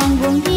阳光